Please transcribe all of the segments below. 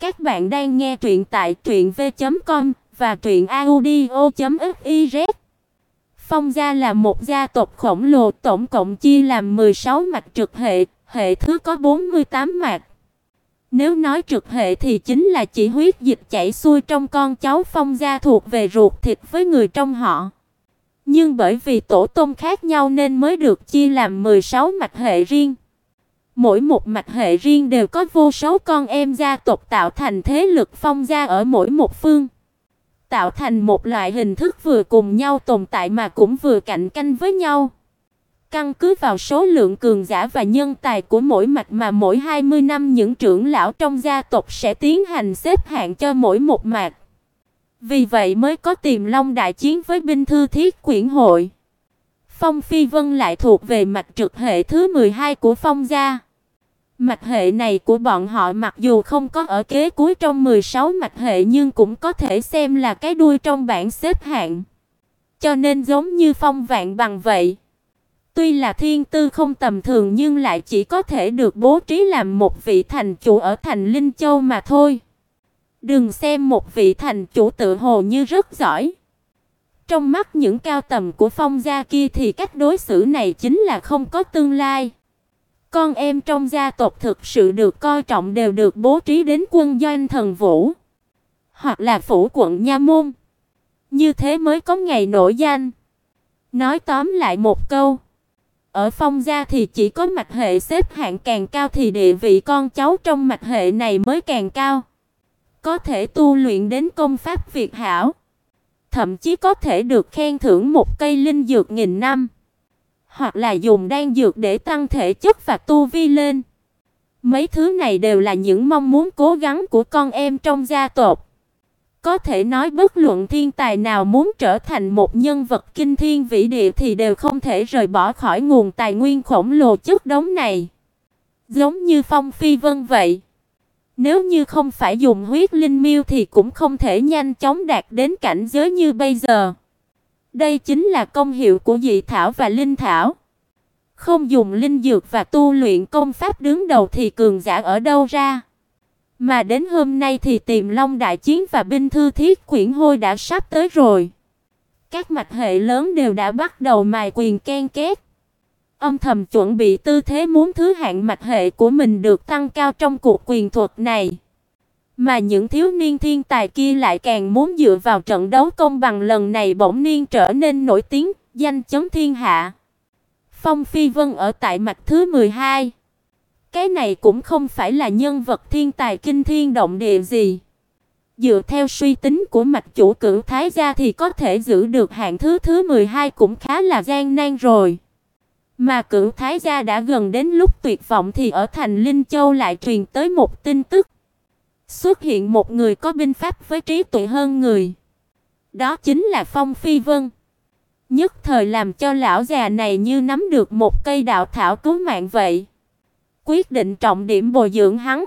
Các bạn đang nghe truyện tại truyệnv.com và truyệnaudio.fiz. Phong gia là một gia tộc khổng lồ, tổng cộng chia làm 16 mạch trực hệ, hệ thứ có 48 mạch. Nếu nói trực hệ thì chính là chỉ huyết dịch chảy xuôi trong con cháu Phong gia thuộc về ruột thịt với người trong họ. Nhưng bởi vì tổ tông khác nhau nên mới được chia làm 16 mạch hệ riêng. Mỗi một mạch hệ riêng đều có vô số con em gia tộc tạo thành thế lực Phong gia ở mỗi một phương, tạo thành một loại hình thức vừa cùng nhau tồn tại mà cũng vừa cạnh tranh với nhau. Căn cứ vào số lượng cường giả và nhân tài của mỗi mạch mà mỗi 20 năm những trưởng lão trong gia tộc sẽ tiến hành xếp hạng cho mỗi một mạch. Vì vậy mới có Tiềm Long đại chiến với binh thư thiết quyển hội. Phong Phi Vân lại thuộc về mạch trực hệ thứ 12 của Phong gia. Mạch hệ này của bọn họ mặc dù không có ở kế cuối trong 16 mạch hệ nhưng cũng có thể xem là cái đuôi trong bảng xếp hạng. Cho nên giống như Phong Vạn bằng vậy. Tuy là thiên tư không tầm thường nhưng lại chỉ có thể được bố trí làm một vị thành chủ ở thành Linh Châu mà thôi. Đừng xem một vị thành chủ tự hồ như rất giỏi. Trong mắt những cao tầm của Phong gia kia thì cách đối xử này chính là không có tương lai. Con em trong gia tộc thực sự được coi trọng đều được bố trí đến quân doanh thần vũ, hoặc là phủ quận nha môn. Như thế mới có ngày nổi danh. Nói tóm lại một câu, ở Phong gia thì chỉ có mạch hệ xếp hạng càng cao thì địa vị con cháu trong mạch hệ này mới càng cao. Có thể tu luyện đến công pháp việt hảo, thậm chí có thể được khen thưởng một cây linh dược nghìn năm hoặc là dùng đan dược để tăng thể chất và tu vi lên. Mấy thứ này đều là những mong muốn cố gắng của con em trong gia tộc. Có thể nói bất luận thiên tài nào muốn trở thành một nhân vật kinh thiên vĩ địa thì đều không thể rời bỏ khỏi nguồn tài nguyên khổng lồ chất đống này. Giống như Phong Phi Vân vậy. Nếu như không phải dùng huyết linh miêu thì cũng không thể nhanh chóng đạt đến cảnh giới như bây giờ. Đây chính là công hiệu của dị thảo và linh thảo. Không dùng linh dược và tu luyện công pháp đứng đầu thì cường giả ở đâu ra? Mà đến hôm nay thì Tiềm Long đại chiến và binh thư thiết quyển hôi đã sắp tới rồi. Các mạch hệ lớn đều đã bắt đầu mài quyền ken két. Âm thầm chuẩn bị tư thế muốn thứ hạng mạch hệ của mình được tăng cao trong cuộc quyền thuật này. Mà những thiếu niên thiên tài kia lại càng muốn dựa vào trận đấu công bằng lần này bỗng niên trở nên nổi tiếng, danh chấn thiên hạ. Phong Phi Vân ở tại mạch thứ 12. Cái này cũng không phải là nhân vật thiên tài kinh thiên động địa gì. Dựa theo suy tính của mạch chủ cửu thái gia thì có thể giữ được hạng thứ thứ 12 cũng khá là gian nan rồi. Mà cửu thái gia đã gần đến lúc tuyệt vọng thì ở thành Linh Châu lại truyền tới một tin tức. Xuất hiện một người có binh pháp với trí tuệ hơn người. Đó chính là Phong Phi Vân. Nhất thời làm cho lão già này như nắm được một cây đạo thảo cứu mạng vậy. Quyết định trọng điểm bồi dưỡng hắn.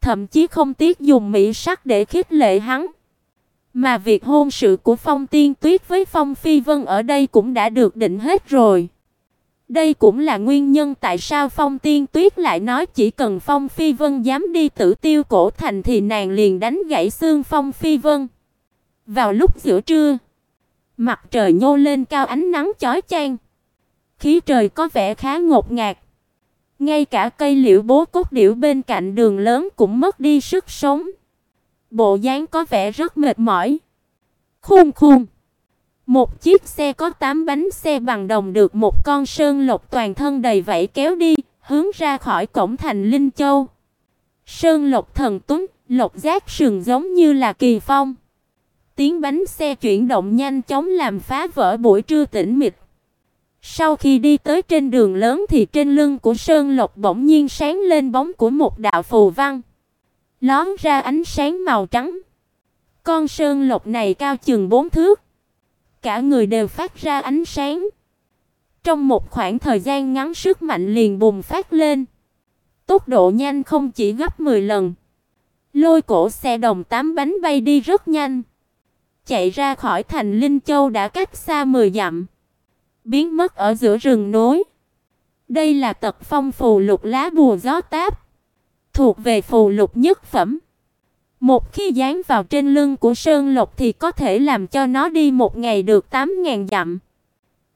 Thậm chí không tiếc dùng mỹ sắc để khích lệ hắn. Mà việc hôn sự của Phong Tiên Tuyết với Phong Phi Vân ở đây cũng đã được định hết rồi. Đây cũng là nguyên nhân tại sao Phong Tiên Tuyết lại nói chỉ cần Phong Phi Vân dám đi tử tiêu cổ thành thì nàng liền đánh gãy xương Phong Phi Vân. Vào lúc giữa trưa, mặt trời nhô lên cao ánh nắng chói chang. Khí trời có vẻ khá ngột ngạt. Ngay cả cây liễu bố cốt điểu bên cạnh đường lớn cũng mất đi sức sống. Bộ dáng có vẻ rất mệt mỏi. Khum khum. Một chiếc xe có 8 bánh xe bằng đồng được một con sơn lộc toàn thân đầy vảy kéo đi, hướng ra khỏi cổng thành Linh Châu. Sơn lộc thần tuấn, lộc giác sừng giống như là kỳ phong. Tiếng bánh xe chuyển động nhanh chóng làm phá vỡ buổi trưa tĩnh mịch. Sau khi đi tới trên đường lớn thì trên lưng của Sơn Lộc bỗng nhiên sáng lên bóng của một đạo phù văn, lóe ra ánh sáng màu trắng. Con Sơn Lộc này cao chừng bốn thước, cả người đều phát ra ánh sáng. Trong một khoảng thời gian ngắn sức mạnh liền bùng phát lên. Tốc độ nhanh không chỉ gấp 10 lần. Lôi cổ xe đồng tám bánh bay đi rất nhanh. Chạy ra khỏi thành Linh Châu đã cách xa 10 dặm, biến mất ở giữa rừng núi. Đây là tật phong phù lục lá bùa gió táp, thuộc về phù lục nhất phẩm. Một khi dán vào trên lưng của Sơn Lộc thì có thể làm cho nó đi một ngày được 8000 dặm.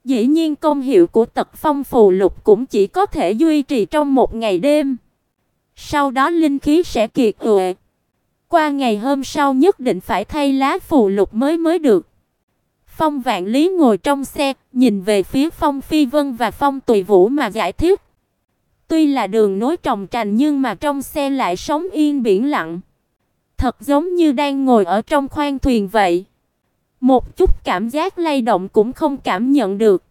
Dĩ nhiên công hiệu của Tật Phong phù lục cũng chỉ có thể duy trì trong một ngày đêm. Sau đó linh khí sẽ kiệt quệ. Qua ngày hôm sau nhất định phải thay lá phù lục mới mới được. Phong Vạn Lý ngồi trong xe, nhìn về phía Phong Phi Vân và Phong Tùy Vũ mà giải thích. Tuy là đường nối trồng trành nhưng mà trong xe lại sống yên biển lặng. Thật giống như đang ngồi ở trong khoang thuyền vậy. Một chút cảm giác lay động cũng không cảm nhận được.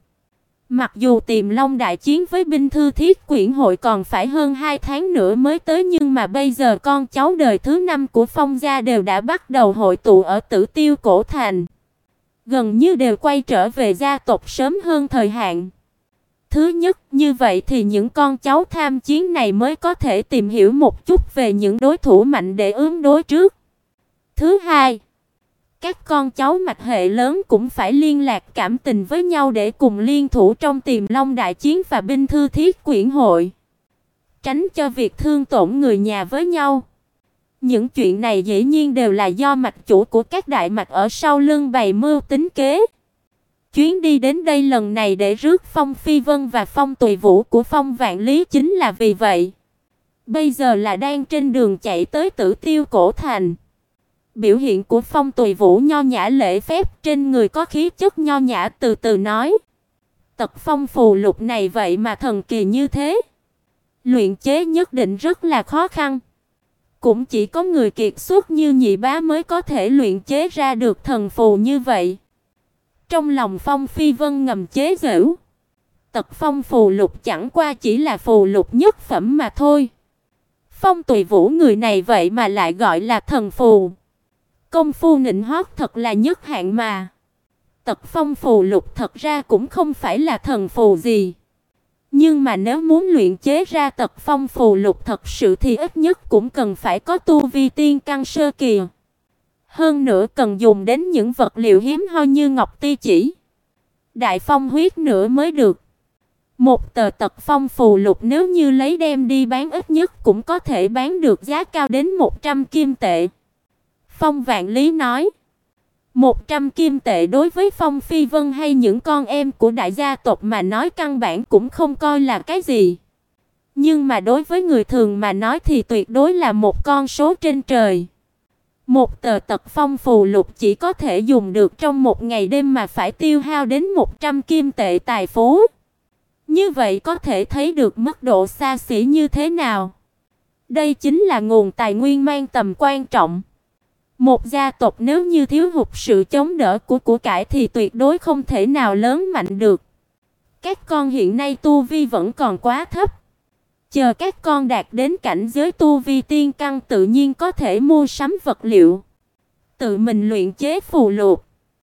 Mặc dù Tiềm Long đại chiến với binh thư thiết quyển hội còn phải hơn 2 tháng nữa mới tới nhưng mà bây giờ con cháu đời thứ năm của Phong gia đều đã bắt đầu hội tụ ở Tử Tiêu cổ thành. Gần như đều quay trở về gia tộc sớm hơn thời hạn. Thứ nhất, như vậy thì những con cháu tham chiến này mới có thể tìm hiểu một chút về những đối thủ mạnh để ứng đối trước. Thứ hai, các con cháu mạch hệ lớn cũng phải liên lạc cảm tình với nhau để cùng liên thủ trong Tiềm Long đại chiến và binh thư thiết quyển hội, tránh cho việc thương tổn người nhà với nhau. Những chuyện này dĩ nhiên đều là do mạch chủ của các đại mạch ở sau lưng bày mưu tính kế. Chuyến đi đến đây lần này để rước Phong Phi Vân và Phong Tùy Vũ của Phong Vạn Lý chính là vì vậy. Bây giờ là đang trên đường chạy tới Tử Tiêu cổ thành. Biểu hiện của Phong Tùy Vũ nho nhã lễ phép, trên người có khí chất nho nhã từ từ nói: "Tật phong phù lục này vậy mà thần kỳ như thế, luyện chế nhất định rất là khó khăn." Cũng chỉ có người kiệt xuất như nhị bá mới có thể luyện chế ra được thần phù như vậy. Trong lòng Phong Phi Vân ngầm chế giễu. Tật Phong phù lục chẳng qua chỉ là phù lục nhất phẩm mà thôi. Phong Tùy Vũ người này vậy mà lại gọi là thần phù. Công phu nịnh hót thật là nhất hạng mà. Tật Phong phù lục thật ra cũng không phải là thần phù gì. Nhưng mà nếu muốn luyện chế ra tật phong phù lục thật sự thì ít nhất cũng cần phải có tu vi tiên căn sơ kỳ. Hơn nữa cần dùng đến những vật liệu hiếm hoi như ngọc ti chỉ, đại phong huyết nữa mới được. Một tờ tật phong phù lục nếu như lấy đem đi bán ít nhất cũng có thể bán được giá cao đến 100 kim tệ. Phong Vạn Lý nói: 100 kim tệ đối với Phong Phi Vân hay những con em của đại gia tộc mà nói căn bản cũng không coi là cái gì. Nhưng mà đối với người thường mà nói thì tuyệt đối là một con số trên trời. Một tờ tật phong phù lục chỉ có thể dùng được trong một ngày đêm mà phải tiêu hao đến 100 kim tệ tài phú. Như vậy có thể thấy được mức độ xa xỉ như thế nào. Đây chính là nguồn tài nguyên mang tầm quan trọng. Một gia tộc nếu như thiếu hụt sự chống đỡ của của cải thì tuyệt đối không thể nào lớn mạnh được. Các con hiện nay tu vi vẫn còn quá thấp. Chờ các con đạt đến cảnh giới tu vi tiên căn tự nhiên có thể mua sắm vật liệu, tự mình luyện chế phù lục.